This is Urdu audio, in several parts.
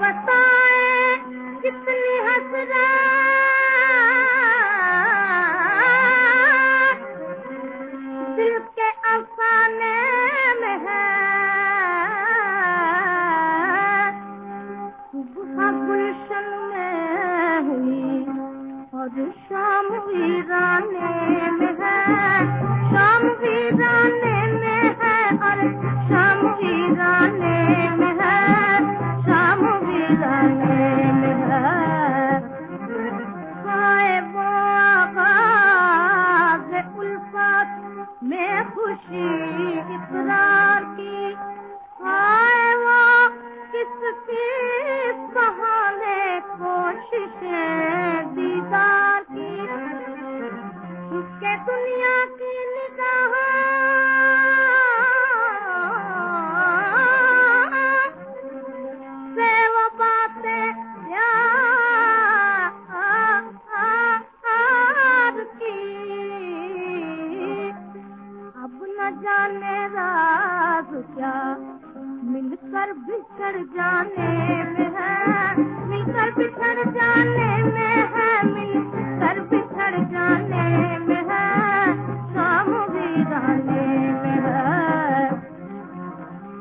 بتائے کتنی حسرت دل کے افسانے میں ہے۔ گلشن میں ہوئی اور شام ویرانے ساتھ میں خوشی اقرار کی۔ آئے نہ جانے راز کیا؟ مل کر بچھڑ جانے میں ہے، مل کر بچھڑ جانے میں ہے، مل کر بچھڑ جانے میں ہے، شام ویرانے میں ہے۔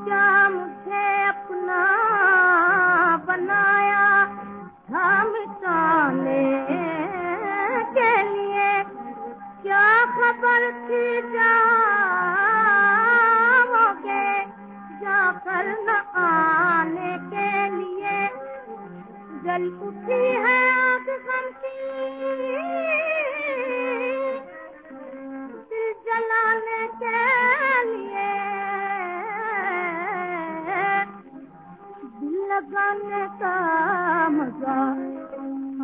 کیا مجھے اپنا بنایا تھا مٹانے کے لیے؟ کیا خبر تھی جاؤگے لگانے کا مزہ۔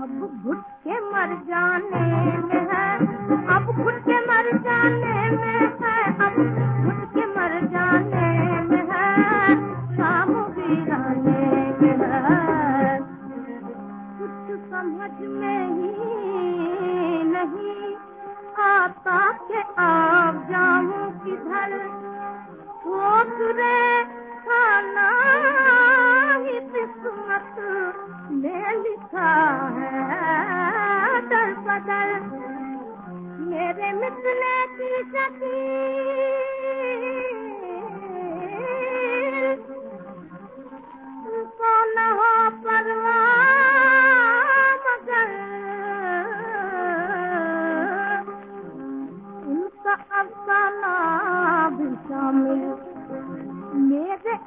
اب گھٹ کے مر جانے۔ سمجھ میں ہی نہیں۔ آتا کہ آپ جاؤں کدھر ٹھوکرے کھانا ہی قسمت میں لکھا ہے در بدر۔ میرے متنے کی شکیل